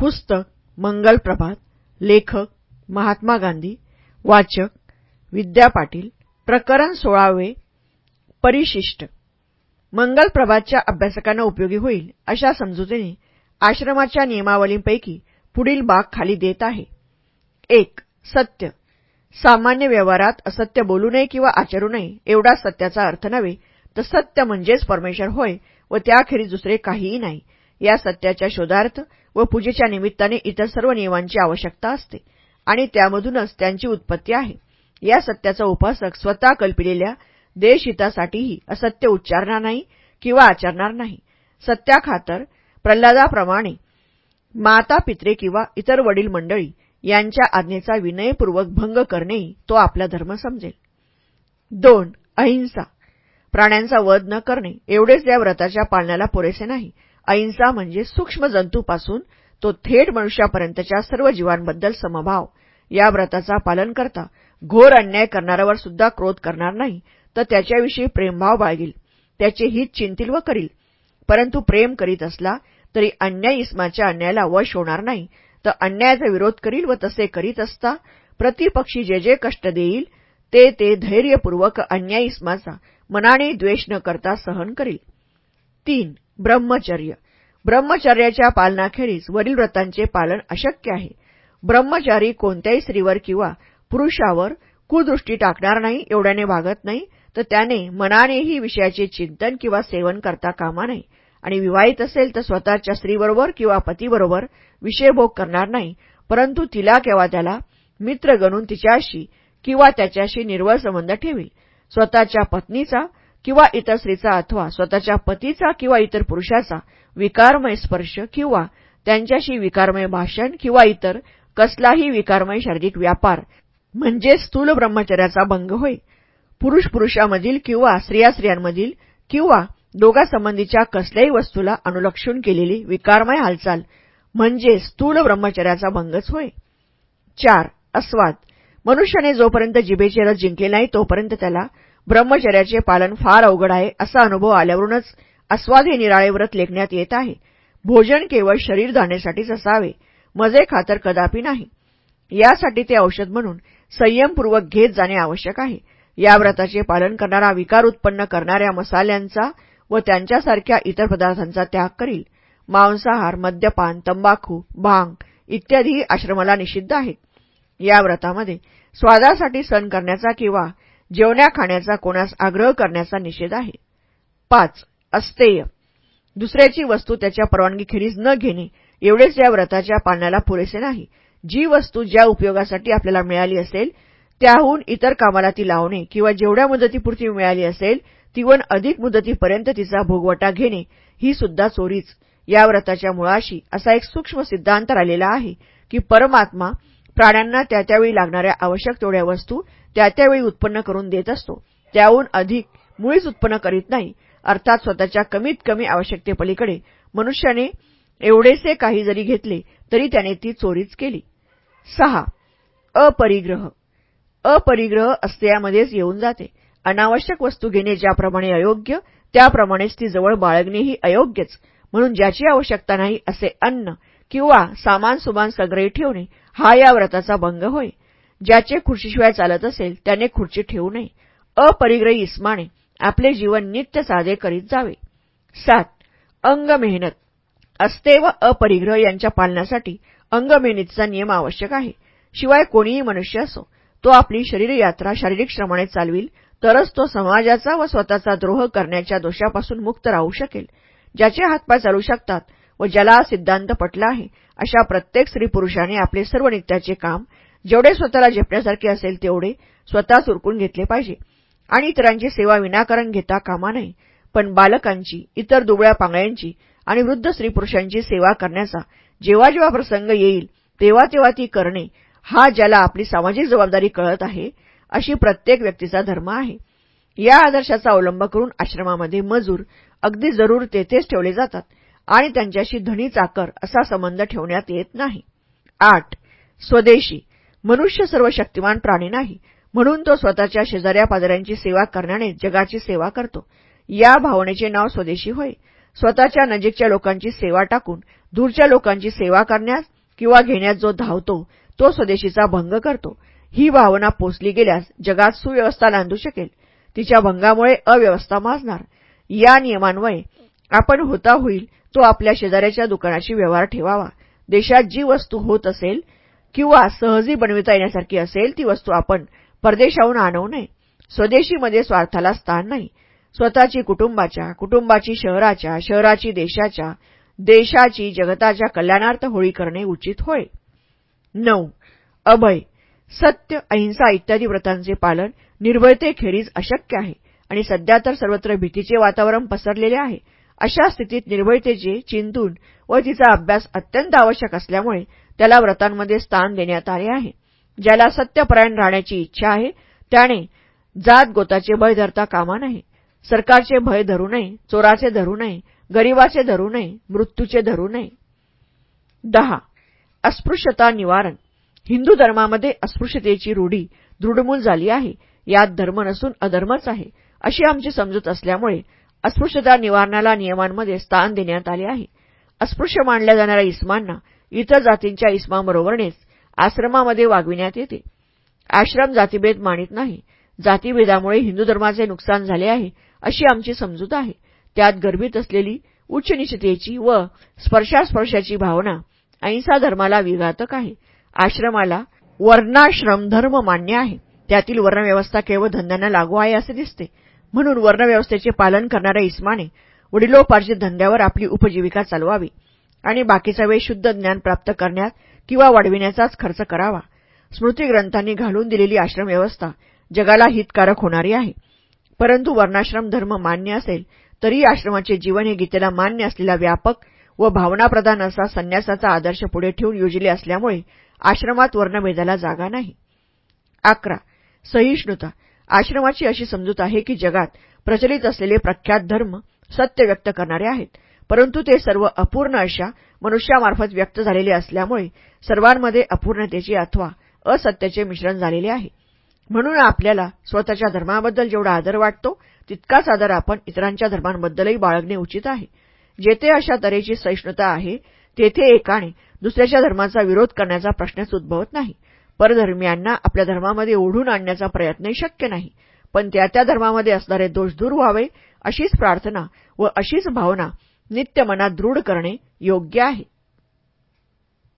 पुस्तक मंगल प्रभात लेखक महात्मा गांधी वाचक विद्या पाटील प्रकरण सोळावे परिशिष्ट. मंगल प्रभातच्या अभ्यासकांना उपयोगी होईल अशा समजुतीने आश्रमाच्या नियमावलींपैकी पुढील बाग खाली देत आहे. एक सत्य. सामान्य व्यवहारात असत्य बोलू नये किंवा आचरू नये एवढा सत्याचा अर्थ नव्हे तर सत्य म्हणजेच परमेश्वर होय व त्याखेरीज दुसरे काहीही नाही. या सत्याच्या शोधार्थ व पूजेच्या निमित्ताने इतर सर्व नियमांची आवश्यकता असते. आणि त्यामधूनच त्यांची उत्पत्ती आहे. या सत्याचा उपासक स्वतः कल्पिलेल्या देशहितासाठीही असत्य उच्चारणार नाही किंवा आचरणार नाही. सत्याखातर प्रल्हादाप्रमाणे माता पित्रे किंवा इतर वडील मंडळी यांच्या आज्ञेचा विनयपूर्वक भंग करणेही तो आपला धर्म समजेल. दोन अहिंसा. प्राण्यांचा वध न करणे एवढेच या व्रताच्या पालनाला पुरेसे नाही. अहिंसा म्हणजे सूक्ष्म जंतूपासून तो थेट मनुष्यापर्यंतच्या सर्व जीवांबद्दल समभाव. या व्रताचा पालन करता घोर अन्याय करणाऱ्यावर सुद्धा क्रोध करणार नाही तर त्याच्याविषयी प्रेमभाव बाळगील. त्याचे हित चिंतील व करील. परंतु प्रेम करीत असला तरी अन्याय इस्माच्या अन्यायाला वश होणार नाही तर अन्यायाचा विरोध करील व तसे करीत असता प्रतिपक्षी जे जे कष्ट देईल ते ते धैर्यपूर्वक अन्याय इस्माचा मनाने द्वेष न करता सहन करील. तीन ब्रह्मचर्य. ब्रह्मचर्याच्या पालनाखेरीज वरील व्रतांचे पालन अशक्य आहे. ब्रह्मचारी कोणत्याही स्त्रीवर किंवा पुरुषावर कुदृष्टी टाकणार नाही एवढ्याने वागत नाही तर त्याने मनानेही विषयाचे चिंतन किंवा सेवन करता कामा नये. आणि विवाहित असेल तर स्वतःच्या स्त्रीबरोबर किंवा पतीबरोबर विषयभोग करणार नाही परंतु तिला किंवा त्याला मित्र गणून तिच्याशी किंवा त्याच्याशी निर्वळ संबंध ठेवील. स्वतःच्या पत्नीचा किंवा इतर स्त्रीचा अथवा स्वतःच्या पतीचा किंवा इतर पुरुषाचा विकारमय स्पर्श किंवा त्यांच्याशी विकारमय भाषण किंवा इतर कसलाही विकारमय शारीरिक व्यापार म्हणजे स्थूल ब्रह्मचर्याचा भंग होय. पुरुष पुरुषामधील किंवा स्त्रिया स्त्रियांमधील किंवा दोघांसंबंधीच्या कसल्याही वस्तूला अनुलक्षून केलेली विकारमय हालचाल म्हणजे स्थूल ब्रह्मचर्याचा भंगच होय. चार अस्वाद. मनुष्याने जोपर्यंत जिभेचे रस जिंकले नाही तोपर्यंत त्याला ब्रह्मचर्याचे पालन फार अवघड आहे असा अनुभव आल्यावरूनच अस्वाद हे निराळे व्रत लेखण्यात येत आहे. भोजन केवळ शरीर धाण्यासाठीच असावे मजे खातर कदापि नाही. यासाठी ते औषध म्हणून संयमपूर्वक घेत जाणे आवश्यक आहे. या व्रताचे पालन करणारा विकार उत्पन्न करणाऱ्या मसाल्यांचा व त्यांच्यासारख्या इतर पदार्थांचा त्याग करील. मांसाहार मद्यपान तंबाखू भांग इत्यादी आश्रमाला निषिद्ध आहेत. या व्रतामध्ये स्वादासाठी सण करण्याचा किंवा जेवण्या खाण्याचा कोणास आग्रह करण्याचा निषेध आहे. पाच अस्तेय. दुसऱ्याची वस्तू त्याच्या परवानगीखेरीज न घेणे एवढेच या व्रताच्या पालनाला पुरेसे नाही. जी वस्तू ज्या उपयोगासाठी आपल्याला मिळाली असेल त्याहून इतर कामाला ती लावणे किंवा जेवढ्या मुदतीपुरती मिळाली असेल तीवन अधिक मुदतीपर्यंत तिचा भोगवटा घेणे ही सुद्धा चोरीच. या व्रताच्या मुळाशी असा एक सूक्ष्म सिद्धांत राहिलेला आहे की परमात्मा प्राण्यांना त्या त्यावेळी लागणाऱ्या आवश्यक तेवढ्या वस्तू त्या त्यावेळी उत्पन्न करून देत असतो. त्याहून अधिक मुळीच उत्पन्न करीत नाही. अर्थात स्वतःच्या कमीत कमी आवश्यकतेपलीकडे मनुष्याने एवढेसे काही जरी घेतले तरी त्याने ती चोरीच केली. सहा. अपरिग्रह. अपरिग्रह अस्तेयामध्येच येऊन जाते. अनावश्यक वस्तू घेणे ज्याप्रमाणे अयोग्य त्याप्रमाणेच ती जवळ बाळगणेही अयोग्यच. म्हणून ज्याची आवश्यकता नाही असे अन्न किंवा सामान सुमान संग्रही ठेवणे हा या व्रताचा भंग होय. ज्याचे खुर्चीशिवाय चालत असेल त्याने खुर्ची ठेवू नये. अपरिग्रही इस्माने आपले जीवन नित्य साधे करीत जावे. सात अंग मेहनत. असते व अपरिग्रह यांच्या पालनासाठी अंगमेहनतीचा नियम आवश्यक आहे. शिवाय कोणीही मनुष्य असो तो आपली शरीरयात्रा शारीरिक श्रमाने चालविल तरच तो समाजाचा व स्वतःचा द्रोह करण्याच्या दोषापासून मुक्त राहू शकेल. ज्याचे हातपाय चालू शकतात व ज्याला सिद्धांत पटला आहे अशा प्रत्येक स्त्री पुरुषाने आपले सर्व नित्याचे काम जेवढे स्वतःला झेपण्यासारखे असेल तेवढे स्वतःच उरकून घेतले पाहिजे. आणि इतरांची सेवा विनाकारण घेता कामा नये पण बालकांची इतर दुबळ्या पांगळ्यांची आणि वृद्ध स्त्री पुरुषांची सेवा करण्याचा जेव्हा जेव्हा प्रसंग येईल तेव्हा तेव्हा ती करणे हा ज्याला आपली सामाजिक जबाबदारी कळत आहे अशी प्रत्येक व्यक्तीचा धर्म आहे. या आदर्शाचा अवलंब करून आश्रमामध्ये मजूर अगदी जरूर तेथेच ठेवले जातात. आणि त्यांच्याशी धनी चाकर असा संबंध ठेवण्यात येत नाही. आठ. स्वदेशी. मनुष्य सर्व शक्तिमान प्राणी नाही. म्हणून तो स्वतःच्या शेजाऱ्या पाजाऱ्यांची सेवा करण्याने जगाची सेवा करतो. या भावनेचे नाव स्वदेशी होय. स्वतःच्या नजीकच्या लोकांची सेवा टाकून दूरच्या लोकांची सेवा करण्यास किंवा घेण्यात जो धावतो तो स्वदेशीचा भंग करतो. ही भावना पोचली गेल्यास जगात सुव्यवस्था नांदू शकेल. तिच्या भंगामुळे अव्यवस्था माजणार. या नियमान्वये आपण होता होईल तो आपल्या शेजाऱ्याच्या दुकानाशी व्यवहार ठेवावा. देशात जी वस्तू होत असेल किंवा सहजी बनविता येण्यासारखी असेल ती वस्तू आपण परदेशाहून आणवू नये. स्वदेशीमध्ये स्वार्थाला स्थान नाही. स्वतःची कुटुंबाच्या कुटुंबाची शहराच्या शहराची देशाच्या देशाची जगताच्या कल्याणार्थ होळी करणे उचित होय. नऊ. अभय. सत्य अहिंसा इत्यादी व्रतांचे पालन निर्भयतेखेरीज अशक्य आहे आणि सध्या तर सर्वत्र भीतीचे वातावरण पसरलेले आहे. अशा स्थितीत निर्भयतेचे चिंतून व तिचा अभ्यास अत्यंत आवश्यक असल्यामुळे त्याला व्रतांमध्ये स्थान देण्यात आले आहे. ज्याला सत्यपरायण राहण्याची इच्छा आहे त्याने जात गोताचे भय धरता कामा नाही सरकारचे भय धरू नये चोराचे धरू नये गरिबाचे धरू नये मृत्यूचे धरू नये. दहा. अस्पृश्यता निवारण. हिंदू धर्मामध्ये अस्पृश्यतेची रूढी दृढमूल झाली आहे. यात धर्म नसून अधर्मच आहे अशी आमची समजूत असल्यामुळे अस्पृश्यता निवारणाला नियमांमध्ये स्थान देण्यात आले आहे. अस्पृश्य मानल्या जाणाऱ्या इस्मांना इतर जातींच्या इस्माबरोबरनेच आश्रमामध्ये वागविण्यात येते. आश्रम जातीभेद मानित नाही. जातीभेदामुळे हिंदू धर्माचे नुकसान झाले आहे अशी आमची समजूत आहे. त्यात गर्भित असलेली उच्चनिश्चितेची व स्पर्शास्पर्शाची भावना अहिंसा धर्माला विघातक आहे. आश्रमाला वर्णाश्रम धर्म मान्य आहे. त्यातील वर्णव्यवस्था केवळ धंद्यांना लागू आहे असे दिसते. म्हणून वर्णव्यवस्थेचे पालन करणाऱ्या इस्माने वडिलोपार्जित धंद्यावर आपली उपजीविका चालवावी आणि बाकीचा वेळ शुद्ध ज्ञान प्राप्त करण्यात किंवा वाढविण्याचाच खर्च करावा. स्मृतीग्रंथांनी घालून दिलेली आश्रमव्यवस्था जगाला हितकारक होणारी आहे. परंतु वर्णाश्रम धर्म मान्य असेल तरी आश्रमाचे जीवन हे गीतेला मान्य असलेला व्यापक व भावनाप्रधान असा संन्यासाचा आदर्श पुढे ठेवून योजले असल्यामुळे आश्रमात वर्णभेदाला जागा नाही. अकरा. सहिष्णुता. आश्रमाची अशी समजूत आहे की जगात प्रचलित असलेले प्रख्यात धर्म सत्य व्यक्त करणारे आहेत. परंतु ते सर्व अपूर्ण अशा मनुष्यामार्फत व्यक्त झालेले असल्यामुळे सर्वांमध्ये अपूर्णतेची अथवा असत्याचे मिश्रण झालेले आहे. म्हणून आपल्याला स्वतःच्या धर्माबद्दल जेवढा आदर वाटतो तितकाच आदर आपण इतरांच्या धर्मांबद्दलही बाळगणे उचित आहे. जेथे अशा तऱ्हेची सहिष्णुता आहे तेथे एकाने दुसऱ्याच्या धर्माचा विरोध करण्याचा प्रश्नच उद्भवत नाही. परधर्मियांना आपल्या धर्मामध्ये ओढून आणण्याचा प्रयत्नही शक्य नाही. पण त्या त्या धर्मामध्ये असणारे दोष दूर व्हावे अशीच प्रार्थना व अशीच भावना नित्य मनात दृढ करणे योग्य आहे.